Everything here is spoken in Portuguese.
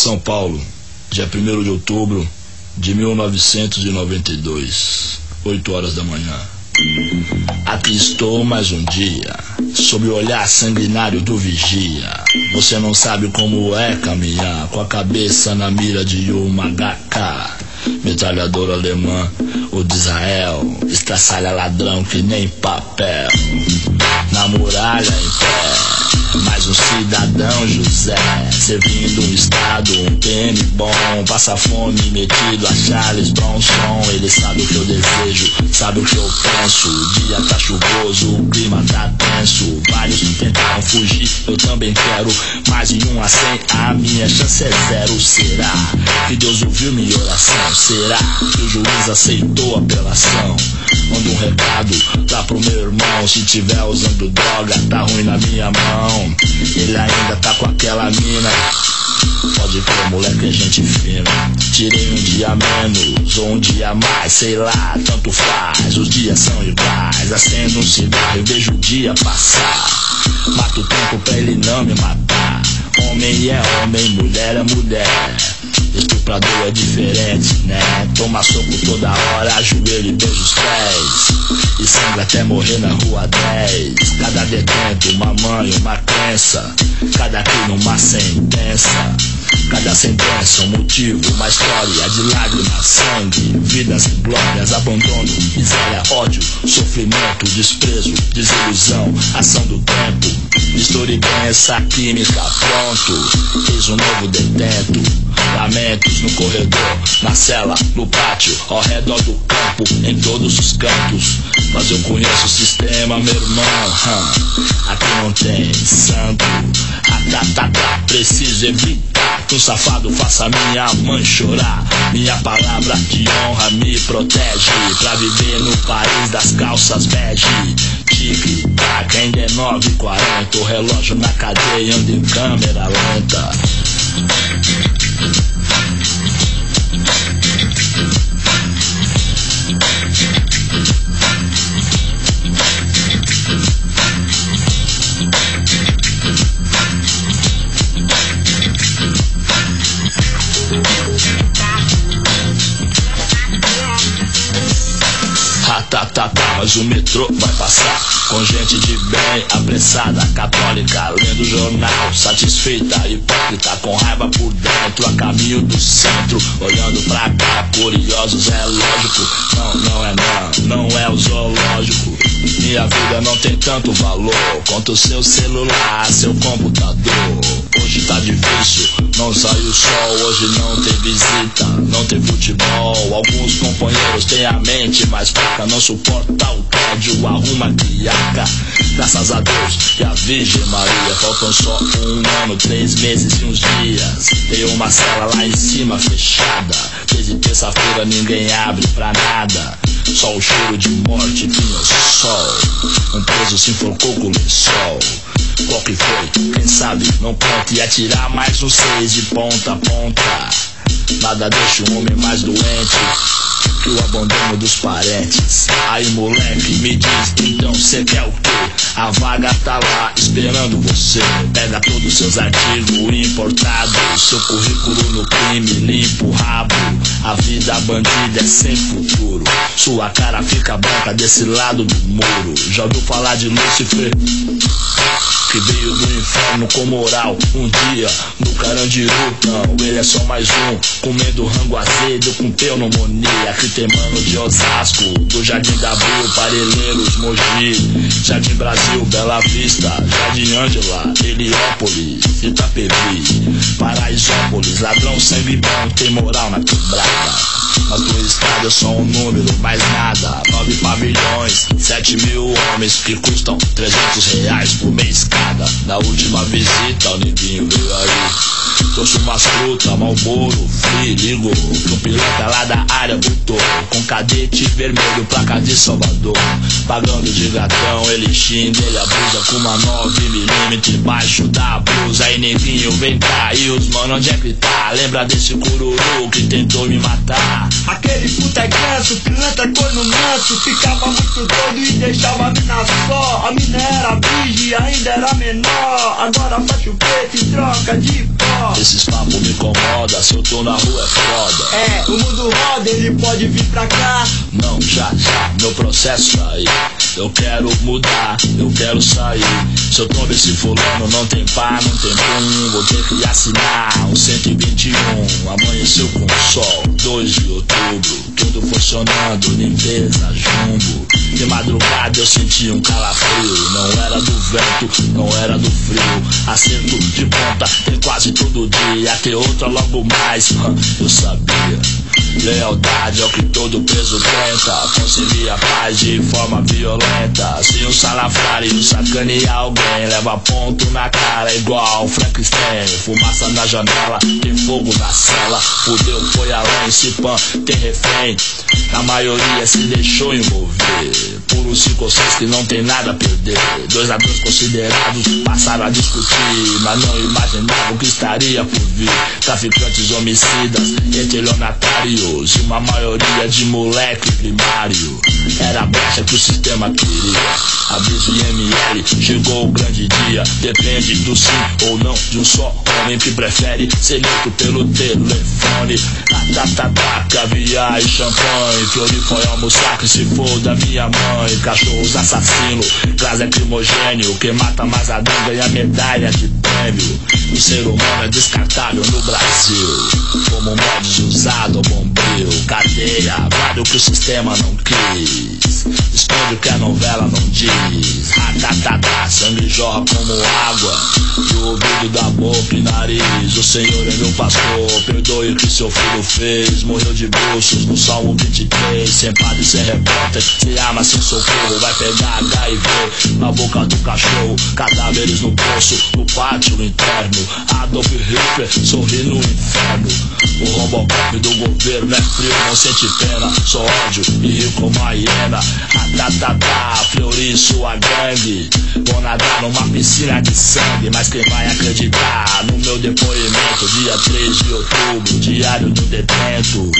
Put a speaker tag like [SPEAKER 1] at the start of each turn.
[SPEAKER 1] São Paulo, dia 1 de outubro de 1992, 8 horas da manhã. Aqui estou mais um dia, sob o olhar sanguinário do vigia. Você não sabe como é caminhar, com a cabeça na mira de uma HK. Metralhador alemã, o de Israel, estraçalha ladrão que nem papel. Na muralha em pé cidadão José, servindo um estado, um PM bom, passa fome metido a Charles Bronson. Ele sabe o que eu desejo, sabe o que eu penso. O dia tá chuvoso, o clima tá tenso. Vários tentaram fugir, eu também quero. Em um a cem, a minha chance é zero. Será que Deus ouviu minha oração? Será que o juiz aceitou a apelação? Manda um recado lá pro meu irmão. Se tiver usando droga, tá ruim na minha mão. Ele ainda tá com aquela mina. Pode crer, moleque, é gente fina. Tirei um dia menos ou um dia mais, sei lá, tanto faz. Os dias são iguais. Acendo um cigarro e vejo o dia passar. Mato o tempo pra ele não me matar. Homem é homem, mulher é mulher. Estuprador é diferente, né? Toma soco toda hora, ajoelho e beija os pés. E sangra até morrer na rua 10. Cada detento, uma mãe, uma crença. Cada crime, uma sentença. Cada sentença, um motivo, uma história de lágrimas, sangue, vidas glórias, abandono, miséria, ódio, sofrimento, desprezo, desilusão, ação do tempo. Essa química, pronto. Eis um novo detento. Lamentos no corredor, na cela, no pátio, ao redor do campo, em todos os cantos. Mas eu conheço o sistema, meu irmão. Hum. Aqui não tem santo. Ah, tá, tá, tá. Preciso evitar que um safado faça minha mãe chorar. Minha palavra de honra me protege. Pra viver no país das calças bege. Tique, tac, ainda é 9h40. O relógio na cadeia anda em câmera lenta. Mas o metrô vai passar com gente de bem, apressada, católica, lendo jornal, satisfeita, hipócrita, com raiva por dentro, a caminho do centro, olhando pra cá, curiosos, é lógico, não, não é não, não é o zoológico. Minha vida não tem tanto valor quanto seu celular, seu computador. Não sai o sol, hoje não tem visita, não tem futebol. Alguns companheiros têm a mente mais fraca, não suporta o tédio, arruma criaca. Graças a Deus e a Virgem Maria, faltam só um ano, três meses e uns dias. Tem uma sala lá em cima fechada. Desde terça-feira ninguém abre pra nada. Só o cheiro de morte vinha sol. Um preso se enforcou com o lençol. Qual que foi? Quem sabe? Não conta e atirar mais um seis de ponta a ponta. Nada deixa o homem mais doente que o abandono dos parentes. Aí moleque, me diz, então cê quer o quê? A vaga tá lá esperando você. Pega todos os seus artigos importados, seu currículo no crime, limpa o rabo. A vida bandida é sem futuro. Sua cara fica branca desse lado do muro. Já ouviu falar de Lúcifer? que veio do inferno com moral. Um dia no Carandiru, não, ele é só mais um. Comendo rango azedo com pneumonia. Aqui tem mano de Osasco, do Jardim da Abril, Parelheiros, Mogi, Jardim Brasil, Bela Vista, Jardim Ângela, Heliópolis, Itapevi, Paraisópolis, ladrão sangue bom, tem moral na quebrada. Mas do estado é só um número, mais nada. Nove pavilhões, sete mil homens que custam 300 reais por mês cada. Na última visita, o. Trouxe Los umas frutas, malboro, Que um piloto lá da área botou Com cadete vermelho, placa de Salvador Pagando de gatão, ele xinga, ele abusa Com uma 9mm embaixo da blusa Aí neguinho vem cá, e os mano onde é que tá? Lembra desse cururu que tentou me matar?
[SPEAKER 2] Aquele puta é ganso, pilantra corno manso Ficava muito doido e deixava a mina só A mina era virgem, ainda era menor. Agora faixa o preto e troca de pó.
[SPEAKER 1] Esses papos me incomoda, se eu tô na rua é foda.
[SPEAKER 2] É, o mundo roda, ele pode vir pra cá.
[SPEAKER 1] Não, já, já, meu processo tá aí. Eu quero mudar, eu quero sair. Se eu tô desse fulano, não tem pá, não tem pum. Vou ter que assinar um 121. Amanheceu com sol, 2 de outubro. Tudo funcionando, limpeza, jumbo. De madrugada eu senti um calafrio. Não era do vento, não era do frio. Acerto de ponta, tem quase todo dia. Ter outra logo mais, eu sabia. Lealdade é o que todo preso tenta. Conciliar a paz de forma violenta. Se um salafrário sacanear alguém, leva ponto na cara igual Frankenstein. Fumaça na janela, tem fogo na cela. Fudeu, foi além, se pan, tem refém. A maioria se deixou envolver por um cinco ou seis que não tem nada a perder. Dois ladrões considerados passaram a discutir, mas não imaginavam que estaria por vir. Traficantes homicidas, estelionatários, e uma maioria de moleque primário. Era a brecha que o sistema queria. Aviso IML, chegou o grande dia. Depende do sim ou não de um só homem que prefere ser limpo pelo telefone. Tá, tá, tá, caviar e champanhe. Flori foi almoçar que se for da minha mãe. Cachorros assassino, gás lacrimogênio. Quem mata mais a ganha medalha de prêmio. O ser humano é descartável no Brasil. Como ou bombril. O que o sistema não quis. Esconde o que a novela não diz. Ratatatá, sangue jorra como água. Do ouvido da boca e nariz. O Senhor é meu pastor. Perdoe o que seu filho fez. Morreu de bruxos no Salmo 23. Sem padre, sem repórter. Se ama sem socorro. Vai pegar HIV na boca do cachorro. Cadáveres no poço, no pátio interno. Adolf Hitler sorri no inferno. O Robocop do governo é frio, não sente pena. Só ódio e rio como a hiena. Ratatatá, Fleury sua gangue. Vou nadar numa piscina de sangue. Mas quem vai acreditar no meu depoimento? Dia 3 de outubro, diário do detento.